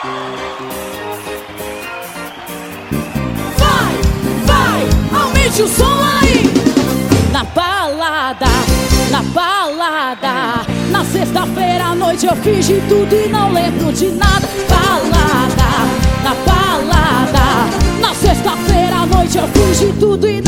Vai, vai, aumente o som aí. Na balada, na balada. Na sexta-feira à noite eu fiz de tudo e não lembro de nada. Balada, na balada. Na sexta-feira à noite eu fiz de tudo e não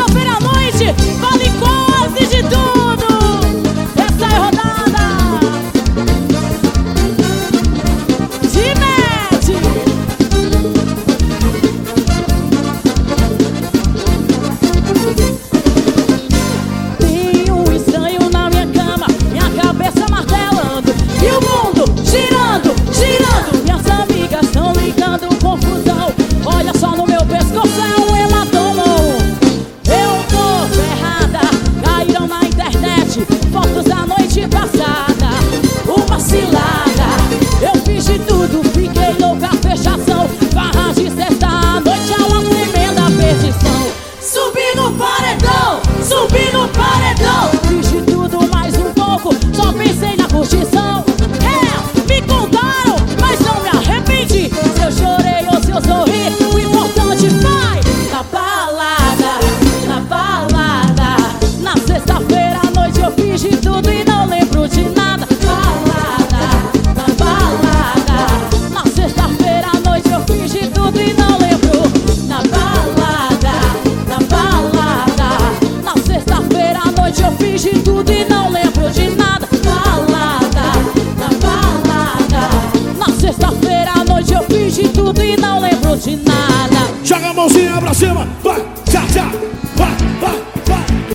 Esto, pero te passar. mãozinha pra cima, vai!